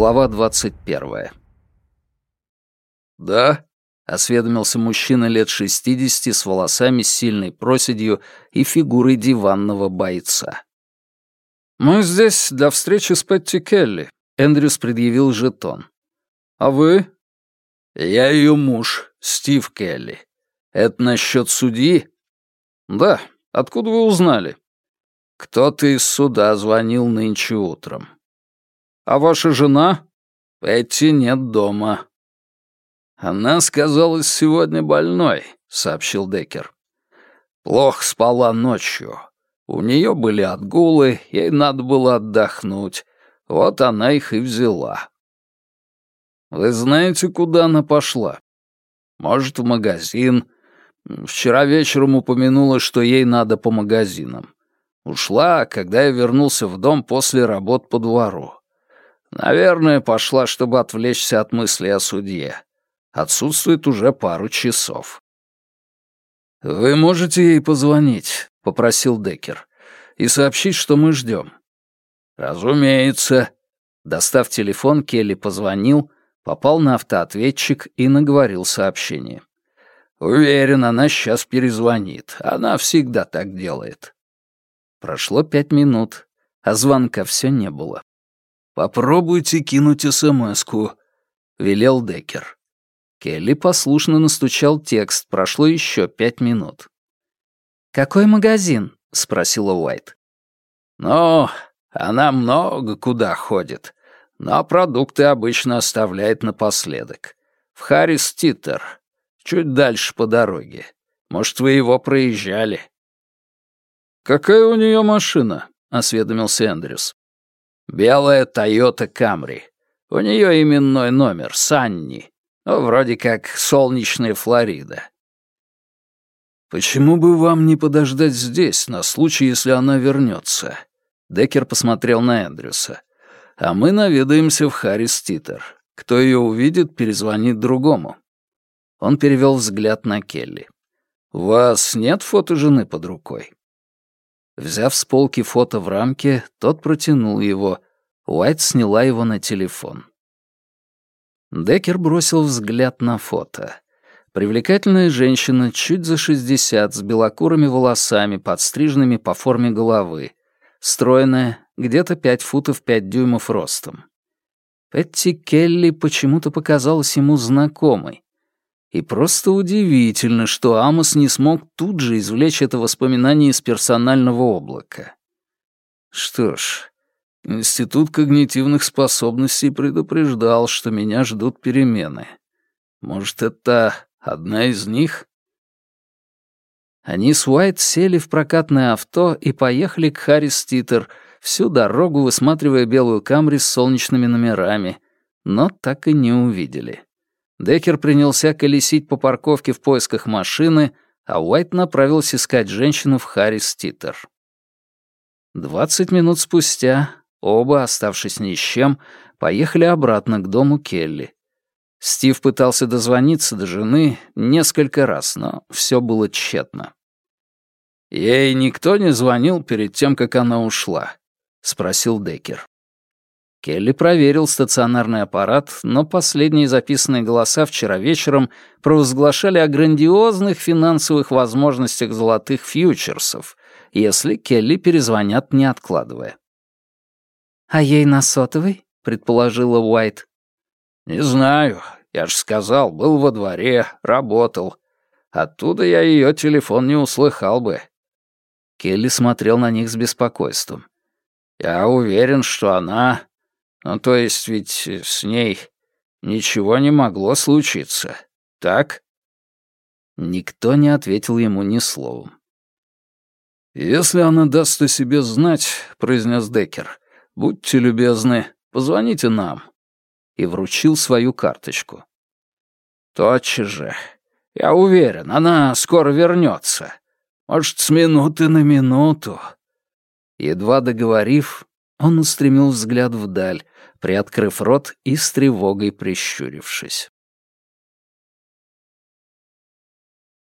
Глава двадцать первая. «Да?» — осведомился мужчина лет шестидесяти с волосами с сильной проседью и фигурой диванного бойца. «Мы здесь для встречи с Петти Келли», — Эндрюс предъявил жетон. «А вы?» «Я ее муж, Стив Келли. Это насчет судьи?» «Да. Откуда вы узнали?» «Кто-то из суда звонил нынче утром». «А ваша жена?» «Петти нет дома». «Она сказалась сегодня больной», — сообщил Деккер. «Плохо спала ночью. У нее были отгулы, ей надо было отдохнуть. Вот она их и взяла». «Вы знаете, куда она пошла?» «Может, в магазин. Вчера вечером упомянула, что ей надо по магазинам. Ушла, когда я вернулся в дом после работ по двору. Наверное, пошла, чтобы отвлечься от мысли о судье. Отсутствует уже пару часов. «Вы можете ей позвонить?» — попросил Деккер. «И сообщить, что мы ждем». «Разумеется». Достав телефон, Келли позвонил, попал на автоответчик и наговорил сообщение. «Уверен, она сейчас перезвонит. Она всегда так делает». Прошло пять минут, а звонка все не было. «Попробуйте кинуть СМС-ку», — велел Деккер. Келли послушно настучал текст, прошло еще пять минут. «Какой магазин?» — спросила Уайт. «Ну, она много куда ходит, но продукты обычно оставляет напоследок. В Харрис Титер, чуть дальше по дороге. Может, вы его проезжали?» «Какая у нее машина?» — осведомился Эндрюс. «Белая Тойота Камри. У нее именной номер — Санни. Ну, вроде как солнечная Флорида». «Почему бы вам не подождать здесь, на случай, если она вернется?» Деккер посмотрел на Эндрюса. «А мы наведаемся в Харрис Титер. Кто ее увидит, перезвонит другому». Он перевел взгляд на Келли. «У вас нет фото жены под рукой?» Взяв с полки фото в рамке, тот протянул его. Уайт сняла его на телефон. Деккер бросил взгляд на фото. Привлекательная женщина, чуть за шестьдесят, с белокурыми волосами, подстриженными по форме головы. Стройная, где-то пять футов пять дюймов ростом. Петти Келли почему-то показалась ему знакомой. И просто удивительно, что Амос не смог тут же извлечь это воспоминание из персонального облака. Что ж, Институт когнитивных способностей предупреждал, что меня ждут перемены. Может, это одна из них? Они с Уайт сели в прокатное авто и поехали к Харрис Титер, всю дорогу высматривая белую Камри с солнечными номерами, но так и не увидели. Деккер принялся колесить по парковке в поисках машины, а Уайт направился искать женщину в Харрис Титер. Двадцать минут спустя оба, оставшись ни с чем, поехали обратно к дому Келли. Стив пытался дозвониться до жены несколько раз, но все было тщетно. «Ей никто не звонил перед тем, как она ушла?» — спросил Деккер. Келли проверил стационарный аппарат, но последние записанные голоса вчера вечером провозглашали о грандиозных финансовых возможностях золотых фьючерсов, если Келли перезвонят, не откладывая. «А ей на сотовый?» — предположила Уайт. «Не знаю. Я же сказал, был во дворе, работал. Оттуда я ее телефон не услыхал бы». Келли смотрел на них с беспокойством. «Я уверен, что она ну, то есть ведь с ней ничего не могло случиться, так?» Никто не ответил ему ни словом. «Если она даст о себе знать», — произнес Деккер, — «будьте любезны, позвоните нам». И вручил свою карточку. «Тотчас же. Я уверен, она скоро вернется. Может, с минуты на минуту». Едва договорив, он устремил взгляд вдаль, приоткрыв рот и с тревогой прищурившись.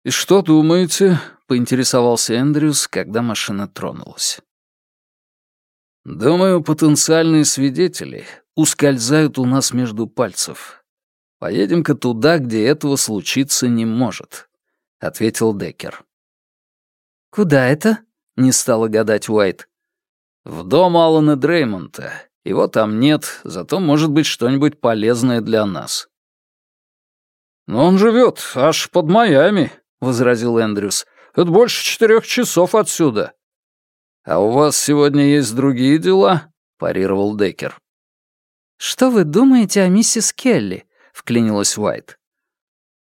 «И что думаете?» — поинтересовался Эндрюс, когда машина тронулась. Думаю, потенциальные свидетели ускользают у нас между пальцев. Поедем-ка туда, где этого случиться не может, ответил Деккер. Куда это? не стала гадать Уайт. В дом Алана Дреймонта. Его там нет, зато может быть что-нибудь полезное для нас. «Но он живет аж под Майами», — возразил Эндрюс. «Это больше четырех часов отсюда». «А у вас сегодня есть другие дела?» — парировал Деккер. «Что вы думаете о миссис Келли?» — вклинилась Уайт.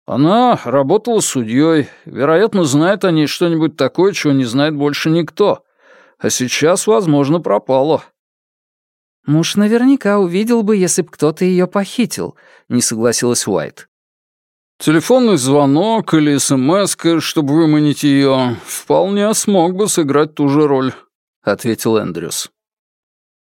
«Она работала судьей, вероятно, знает о ней что-нибудь такое, чего не знает больше никто. А сейчас, возможно, пропала». «Муж наверняка увидел бы, если б кто-то ее похитил», — не согласилась Уайт. Телефонный звонок или смс чтобы выманить ее, вполне смог бы сыграть ту же роль», — ответил Эндрюс.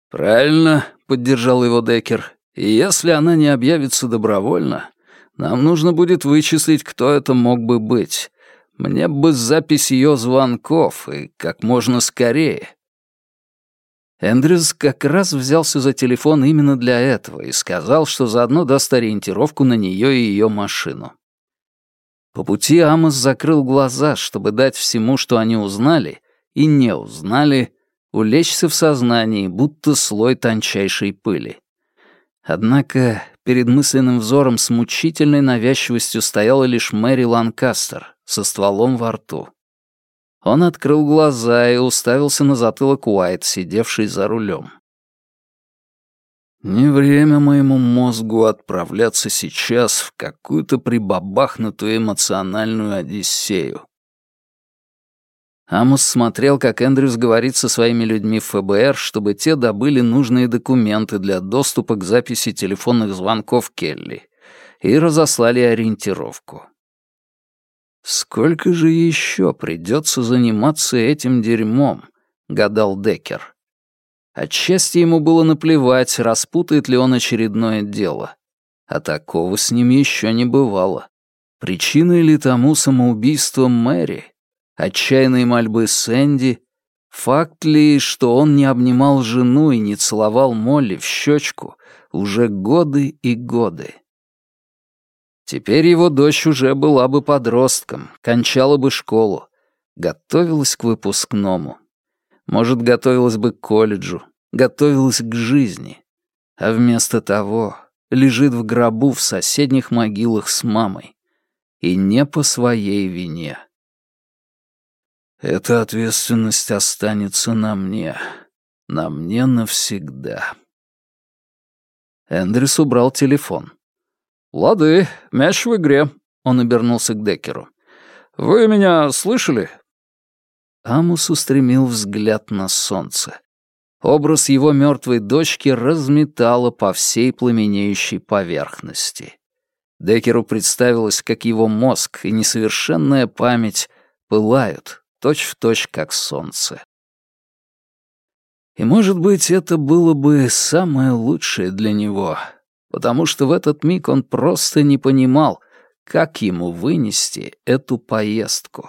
«Правильно», — поддержал его Деккер. «И если она не объявится добровольно, нам нужно будет вычислить, кто это мог бы быть. Мне бы запись ее звонков, и как можно скорее». Эндрюс как раз взялся за телефон именно для этого и сказал, что заодно даст ориентировку на нее и ее машину. По пути Амос закрыл глаза, чтобы дать всему, что они узнали, и не узнали, улечься в сознании, будто слой тончайшей пыли. Однако перед мысленным взором с мучительной навязчивостью стояла лишь Мэри Ланкастер со стволом во рту. Он открыл глаза и уставился на затылок Уайт, сидевший за рулем. «Не время моему мозгу отправляться сейчас в какую-то прибабахнутую эмоциональную одиссею». Амос смотрел, как Эндрюс говорит со своими людьми в ФБР, чтобы те добыли нужные документы для доступа к записи телефонных звонков Келли и разослали ориентировку. «Сколько же еще придется заниматься этим дерьмом?» — гадал Деккер. Отчасти ему было наплевать, распутает ли он очередное дело. А такого с ним еще не бывало. Причиной ли тому самоубийство Мэри? Отчаянные мольбы Сэнди? Факт ли, что он не обнимал жену и не целовал Молли в щечку уже годы и годы? Теперь его дочь уже была бы подростком, кончала бы школу, готовилась к выпускному. Может, готовилась бы к колледжу, готовилась к жизни. А вместо того лежит в гробу в соседних могилах с мамой. И не по своей вине. Эта ответственность останется на мне. На мне навсегда. Эндрюс убрал телефон. «Лады, мяч в игре», — он обернулся к Деккеру. «Вы меня слышали?» Амус устремил взгляд на солнце. Образ его мертвой дочки разметало по всей пламенеющей поверхности. Деккеру представилось, как его мозг и несовершенная память пылают, точь-в-точь, точь, как солнце. И, может быть, это было бы самое лучшее для него — потому что в этот миг он просто не понимал, как ему вынести эту поездку.